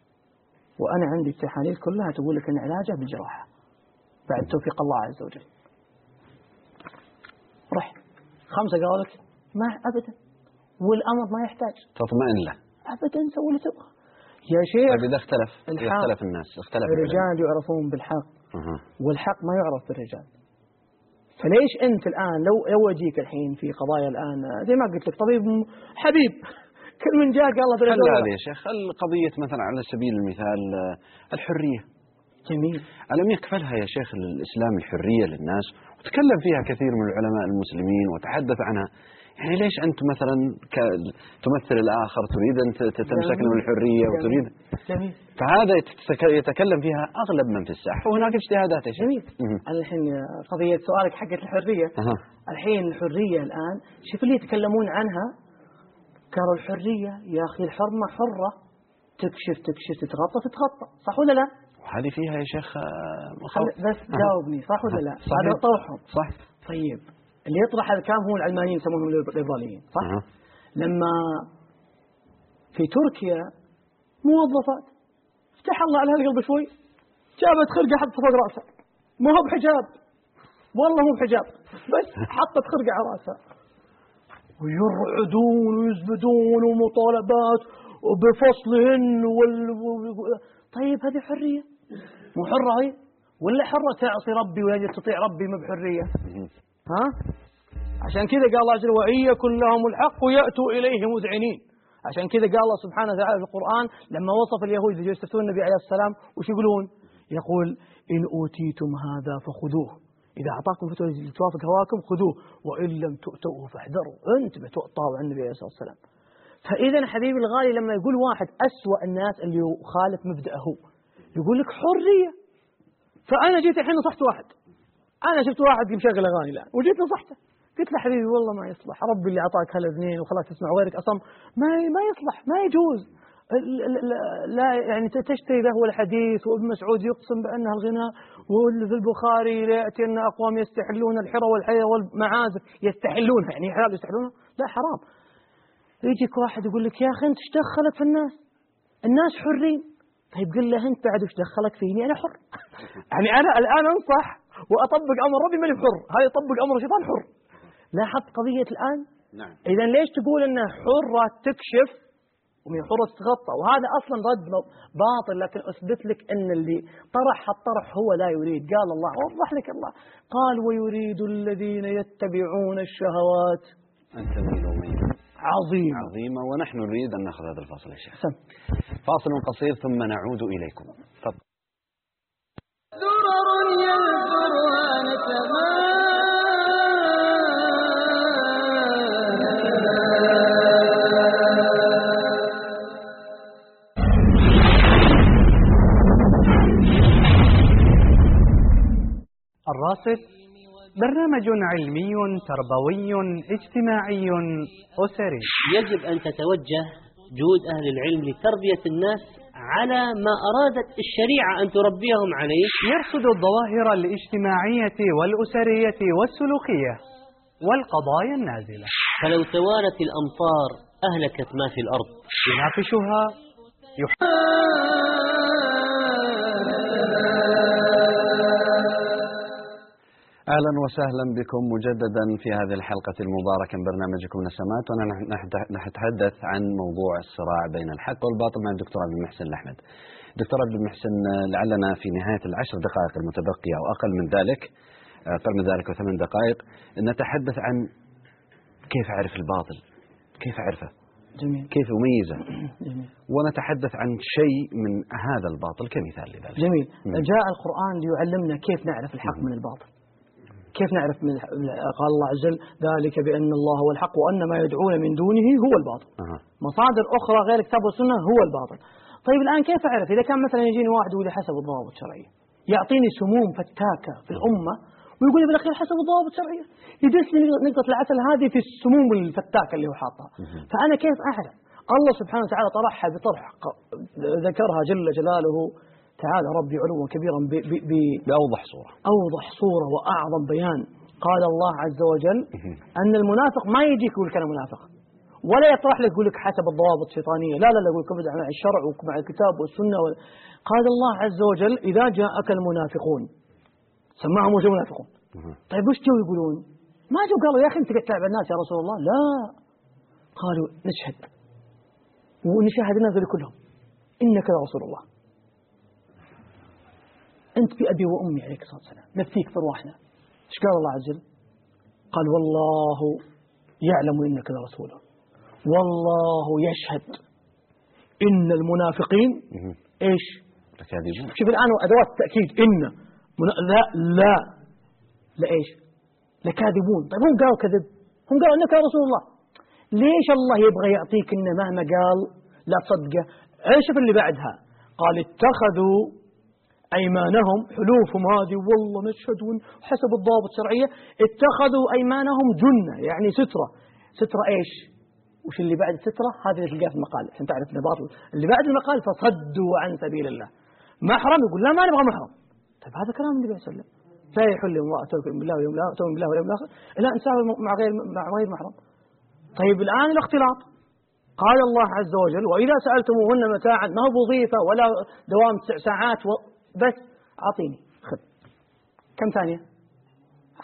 وأنا عندي التحاليل كلها تقول لك إن علاجه بالجراحة. بعد توفيق الله عز وجل. رح خمسة قالوا لك ما ابدا. والأمر ما يحتاج. تطمئن له. ابدا سوي اللي تبغى. يا شيخ طيب إذا اختلف. اختلف الناس اختلف. الرجال يعرفون بالحق. والحق ما يعرف بالرجال. فليش أنت الآن لو لو اجيك الحين في قضايا الآن زي ما قلت لك طبيب حبيب. كل من جاء قال الله خل بالأدوية. هذه يا شيخ. خل قضية مثلا على سبيل المثال آه، الحرية. جميل. ألم يكفلها يا شيخ الإسلام الحرية للناس؟ وتكلم فيها كثير من العلماء المسلمين وتحدث عنها. يعني ليش أنت مثلا تمثل الآخر تريد أن ت- ت- تمسك له الحرية وتريد؟ جميل. فهذا يتك- يتكلم فيها أغلب من في الساحة وهناك اجتهادات جميل. أنا الحين قضية سؤالك حقت الحرية. أها. الحين الحرية الآن شوف اللي يتكلمون عنها؟ قالوا الحرية يا أخي الحرمة حرة. تكشف تكشف تتغطى تتغطى. صح ولا لا؟ وهذه فيها يا شيخ آه، مخاوف. بس جاوبني. صح ولا لا؟ هذا طرحهم. صح طيب. اللي يطرح هذا الكلام هم العلمانيين يسمونهم الليبراليين صح؟ أها. لما في تركيا موظفات افتح الله على القلب شوي جابت خرقة حطت فوق رأسها ما هو بحجاب والله مو بحجاب بس حطت خرقة على رأسها ويرعدون ويزبدون ومطالبات وبفصلهن وال... طيب هذه حرية مو حرة هي ولا حرة تعصي ربي ولا تطيع ربي ما بحرية مهم. ها؟ عشان كذا قال الله وجل وإن يكن لهم الحق يأتوا إليه مذعنين. عشان كذا قال الله سبحانه وتعالى في القرآن لما وصف اليهود اللي يستفتون النبي عليه السلام وش يقولون؟ يقول إن أوتيتم هذا فخذوه. إذا أعطاكم فتوى توافق هواكم خذوه وإن لم تؤتوه فاحذروا. أنت بتطاوع النبي عليه الصلاة والسلام. فإذا حبيبي الغالي لما يقول واحد أسوأ الناس اللي يخالف مبدأه يقول لك حرية. فأنا جيت الحين نصحت واحد. أنا شفت واحد مشغل أغاني الآن. وجيت نصحته. قلت له حبيبي والله ما يصلح. ربي اللي أعطاك هالاذنين وخلاك تسمع غيرك أصم. ما ما يصلح. ما يجوز. لا يعني تشتري له الحديث وابن مسعود يقسم بأنها الغناء واللي في البخاري أن أقوام يستحلون الحرى والحية والمعازف. يستحلونها. يعني حلال يستحلونها؟ لا حرام. يجيك واحد يقول لك يا أخي أنت إيش دخلك في الناس؟ الناس حرين. طيب قل له أنت بعد وش دخلك فيني؟ أنا حر. يعني أنا الآن أنصح وأطبق أمر ربي ماني حر. هذا يطبق أمر الشيطان حر. لاحظت قضية الآن؟ نعم. اذا ليش تقول انها حرة تكشف ومن حرة تتغطى؟ وهذا أصلا رد باطل لكن أثبت لك إن اللي طرح الطرح هو لا يريد. قال الله وضح لك الله. قال ويريد الذين يتبعون الشهوات. أن تميلوا ميلا عظيمه عظيمة ونحن نريد أن نأخذ هذا الفصل يا شيخ. فاصل قصير ثم نعود إليكم. تفضل درر ينثرها نتمان الراصد برنامج علمي تربوي اجتماعي أسري. يجب أن تتوجه جهود أهل العلم لتربية الناس على ما أرادت الشريعة أن تربيهم عليه. يرصد الظواهر الاجتماعية والأسرية والسلوكية والقضايا النازلة. فلو توالت الأمطار أهلكت ما في الأرض. يناقشها أهلا وسهلا بكم مجددا في هذه الحلقة المباركة من برنامجكم نسمات نح- نتحدث عن موضوع الصراع بين الحق والباطل مع الدكتور عبد المحسن الأحمد. دكتور عبد المحسن لعلنا في نهاية العشر دقائق المتبقية أو أقل من ذلك آه، أقل من ذلك وثمان دقائق نتحدث عن كيف أعرف الباطل؟ كيف أعرفه؟ جميل. كيف أميزه؟ جميل. ونتحدث عن شيء من هذا الباطل كمثال لذلك. جميل. جاء القرآن ليعلمنا كيف نعرف الحق من الباطل. كيف نعرف من قال الله عز وجل ذلك بأن الله هو الحق وأن ما يدعون من دونه هو الباطل. مصادر أخرى غير الكتاب والسنة هو الباطل. طيب الآن كيف أعرف؟ إذا كان مثلا يجيني واحد يقول لي حسب الضوابط الشرعية. يعطيني سموم فتاكة في الأمة ويقول لي بالأخير حسب الضوابط الشرعية. يدس لي نقطه العسل هذه في السموم الفتاكة اللي هو حاطها. فأنا كيف اعلم الله سبحانه وتعالى طرحها بطرح ذكرها جل جلاله تعالى ربي علوا كبيرا ب- ب- ب- بأوضح صورة. أوضح صورة وأعظم بيان. قال الله عز وجل أن المنافق ما يجيك يقول لك أنا منافق. ولا يطرح لك يقول لك حسب الضوابط الشيطانية. لا لا لا يقول لك مع الشرع ومع الكتاب والسنة وال... قال الله عز وجل إذا جاءك المنافقون. سماهم وش المنافقون طيب وش جو يقولون؟ ما جو قالوا يا أخي أنت قاعد تلعب الناس يا رسول الله. لا. قالوا نشهد. ونشاهد الناس كلهم. إنك لرسول الله. أنت بأبي وأمي عليك الصلاة والسلام. نفديك بأرواحنا إيش قال الله عز وجل؟ قال والله يعلم إنك لرسوله والله يشهد إن المنافقين إيش؟ كاذبون شوف الآن أدوات التأكيد. إن من... لا لا. لا إيش؟ لكاذبون. طيب هم قالوا كذب. هم قالوا إنك رسول الله. ليش الله يبغى يعطيك إنه مهما قال لا تصدقه شوف اللي بعدها؟ قال اتخذوا أيمانهم. حلوفهم هذه والله نشهد حسب الضوابط الشرعية اتخذوا أيمانهم جنة يعني سترة. سترة إيش؟ وش اللي بعد السترة هذا اللي تلقاه في المقال عشان تعرف انه باطل. اللي بعد المقال فصدوا عن سبيل الله. محرم يقول لا ما نبغى محرم. طيب هذا كلام النبي صلى الله عليه وسلم. لا يحل امرأة تؤمن بالله واليوم الآخر تؤمن بالله واليوم الآخر. إلا أن مع غير مع غير محرم. طيب الآن الاختلاط. قال الله عز وجل وإذا سألتموهن متاعا ما هو وظيفة ولا دوام تسع ساعات. بس أعطيني خذ كم ثانية؟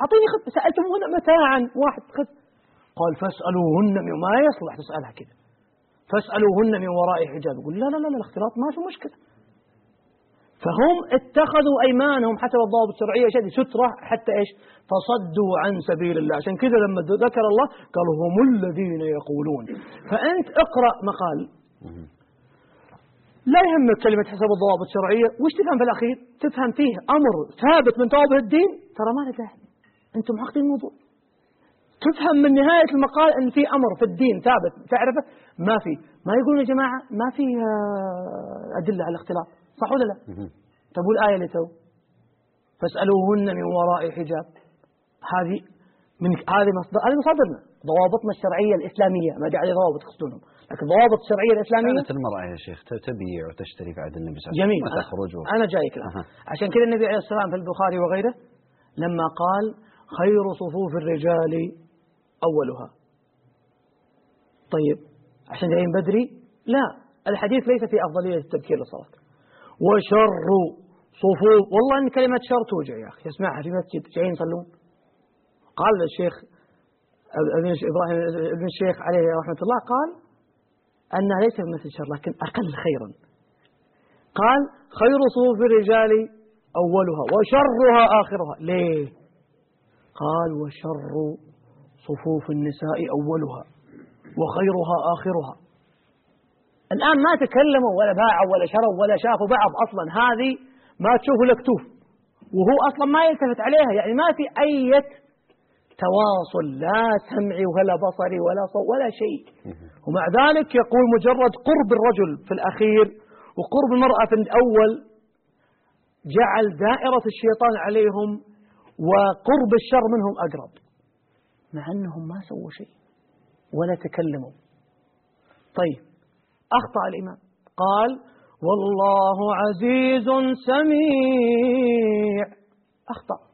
أعطيني خذ سألتموهن متاعا. واحد خذ قال فاسألوهن من ما يصلح تسألها كذا. فاسألوهن من وراء حجاب يقول لا لا لا, لا الاختلاط ما في مشكلة. فهم اتخذوا أيمانهم حسب الضوابط الشرعية شيء سترة حتى إيش؟ فصدوا عن سبيل الله. عشان كذا لما ذكر الله قال هم الذين يقولون. فأنت اقرأ مقال. لا يهمك كلمة حسب الضوابط الشرعية. وش تفهم في الأخير؟ تفهم فيه أمر ثابت من ثوابت الدين. ترى ما له داعي أنتم معقدين الموضوع. تفهم من نهاية المقال أن في أمر في الدين ثابت. تعرفه؟ ما في. ما يقولون يا جماعة ما في آه، أدلة على الاختلاط صح ولا لا؟ طب والآية اللي تو؟ فاسألوهن من وراء حجاب. هذه من هذه مصدر هذه مصادرنا. ضوابطنا الشرعية الإسلامية. ما داعي ضوابط يقصدونهم لكن ضوابط الشرعية الإسلامية كانت المرأة يا شيخ تبيع وتشتري في عهد النبي صلى الله عليه جميل. وسلم وتخرج و... أنا جايك أها. عشان كذا النبي عليه الصلاة والسلام في البخاري وغيره لما قال خير صفوف الرجال أولها. طيب عشان جايين بدري؟ لا الحديث ليس في أفضلية التبكير للصلاة. وشر صفوف والله أن كلمة شر توجع يا أخي. اسمعها في مسجد جايين يصلون. قال الشيخ أبن إبراهيم أبن الشيخ عليه رحمة الله قال أنها ليس مثل شر لكن أقل خيرا. قال خير صفوف الرجال أولها وشرها آخرها. ليه؟ قال وشر صفوف النساء أولها وخيرها آخرها. الآن ما تكلموا ولا باعوا ولا شروا ولا شافوا بعض أصلا. هذه ما تشوفوا لكتوف وهو أصلا ما يلتفت عليها. يعني ما في أي تواصل لا سمعي ولا بصري ولا صوت ولا شيء. ومع ذلك يقول مجرد قرب الرجل في الأخير وقرب المرأة في الأول جعل دائرة الشيطان عليهم وقرب الشر منهم أقرب. مع أنهم ما سووا شيء ولا تكلموا. طيب أخطأ الإمام. قال والله عزيز سميع. أخطأ.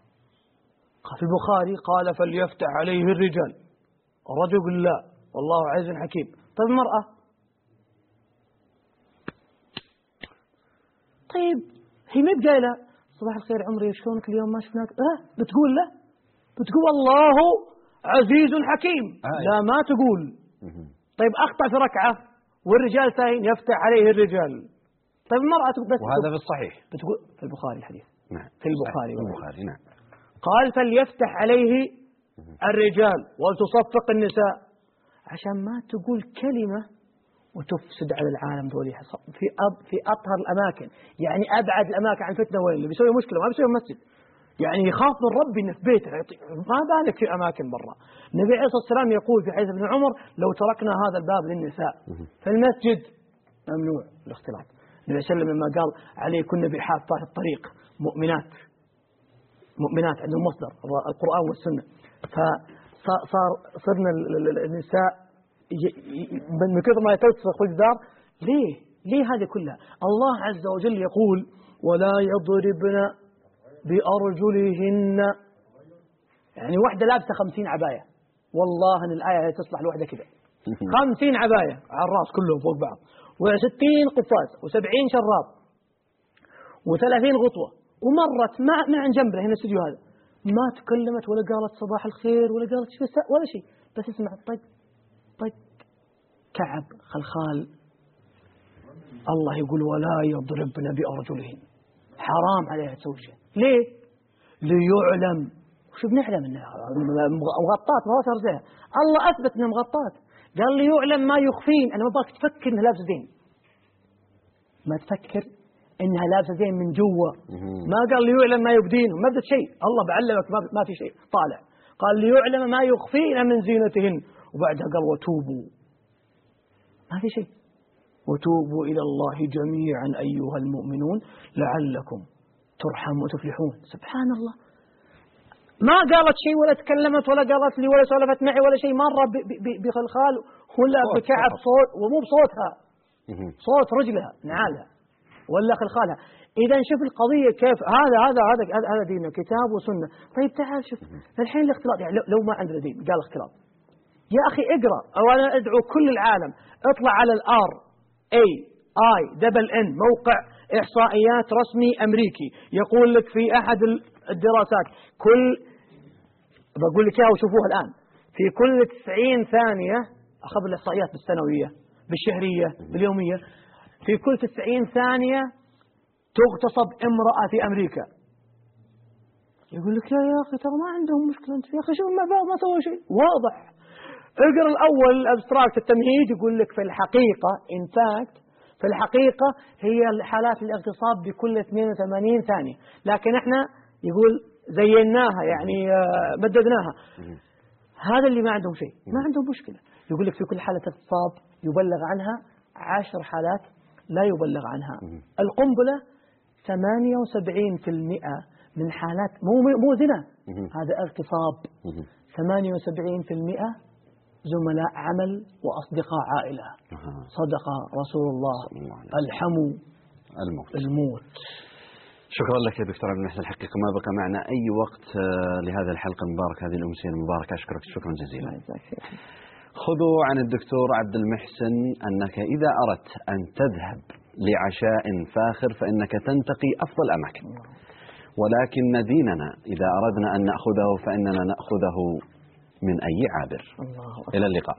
في البخاري قال فليفتح عليه الرجال. الرجل يقول لا والله عزيز حكيم. طيب المرأة؟ طيب هي ما بقايلة صباح الخير عمري شلونك اليوم؟ ما شفناك. أه؟ بتقول له بتقول الله عزيز حكيم. آه. لا ما تقول. طيب أخطأ في ركعة والرجال ثاني يفتح عليه الرجال. طيب المرأة تقول بس وهذا في الصحيح. بتقول في البخاري الحديث. نعم. في البخاري. البخاري نعم. قال فليفتح عليه الرجال ولتصفق النساء. عشان ما تقول كلمة وتفسد على العالم ذولي في أب في أطهر الأماكن. يعني أبعد الأماكن عن فتنة وين؟ اللي بيسوي مشكلة ما بيسوي مسجد. يعني يخاف من ربي إنه في بيته. ما بالك في أماكن برا. النبي عليه الصلاة والسلام يقول في حديث ابن عمر لو تركنا هذا الباب للنساء. في المسجد ممنوع الاختلاط النبي صلى الله عليه وسلم لما قال عليكن بحافات الطريق مؤمنات. مؤمنات عندهم مصدر القرآن والسنة. فصار صرنا النساء من كثر ما في الجدار ليه؟ ليه هذه كلها؟ الله عز وجل يقول ولا يضربن بأرجلهن. يعني واحدة لابسة خمسين عباية. والله أن الآية تصلح لوحدة كذا خمسين عباية على الرأس كلهم فوق بعض. وستين قفاز وسبعين شراب وثلاثين غطوة. ومرت مع من جنبنا هنا الاستوديو هذا. ما تكلمت ولا قالت صباح الخير ولا قالت ولا شيء. بس اسمع طق طق كعب خلخال. الله يقول ولا يضربن بأرجلهن حرام عليها تسوي شيء. ليه؟ ليعلم. شو بنعلم إنها مغطات ما زيها. الله أثبت إنها مغطات قال ليعلم ما يخفين. أنا ما أبغاك تفكر إنها لابسة زين. ما تفكر. إنها لابسه زين من جوا ما قال ليعلم ما يبدين. ما بدت شيء. الله بعلمك ما في شيء. طالع. قال ليعلم ما يخفين من زينتهن. وبعدها قال وتوبوا. ما في شيء. وتوبوا إلى الله جميعا أيها المؤمنون لعلكم ترحموا وتفلحون. سبحان الله. ما قالت شيء ولا تكلمت ولا قالت لي ولا سولفت معي ولا شيء. مرة بخلخال. ولا بكعب صوت. ومو بصوتها. صوت رجلها. نعالها. ولا خلخالها إذا شوف القضية كيف هذا هذا هذا هذا ديننا كتاب وسنة. طيب تعال شوف الحين الاختلاط يعني لو ما عندنا دين قال اختلاط يا أخي اقرأ أو أنا أدعو كل العالم اطلع على الآر اي اي دبل ان موقع إحصائيات رسمي أمريكي. يقول لك في أحد الدراسات كل بقول لك إياها وشوفوها الآن في كل 90 ثانية أخذ الإحصائيات بالسنوية بالشهرية باليومية في كل 90 ثانية تغتصب امرأة في أمريكا. يقول لك لا يا أخي ترى ما عندهم مشكلة. أنت يا أخي شوف ما ما سووا شيء. واضح. اقرا الأول ال abstract التمهيد يقول لك في الحقيقة in fact في الحقيقة هي حالات الاغتصاب بكل 82 ثانية. لكن إحنا يقول زيناها يعني آه، مددناها. هذا اللي ما عندهم شيء. ما عندهم مشكلة. يقول لك في كل حالة اغتصاب يبلغ عنها عشر حالات لا يبلغ عنها. القنبلة 78% من حالات مو مو زنا. هذا اغتصاب. 78% زملاء عمل وأصدقاء عائلة. صدق رسول الله. الحمو. الموت. الموت. شكرا لك يا دكتور عبد المحسن الحقيقة. ما بقى معنا أي وقت آه، لهذه الحلقة المباركة هذه الأمسية المباركة. أشكرك. شكرا جزيلا. خذوا عن الدكتور عبد المحسن أنك إذا أردت أن تذهب لعشاء فاخر فإنك تنتقي أفضل أماكن. ولكن ديننا إذا أردنا أن نأخذه فإننا نأخذه من أي عابر. الله إلى اللقاء.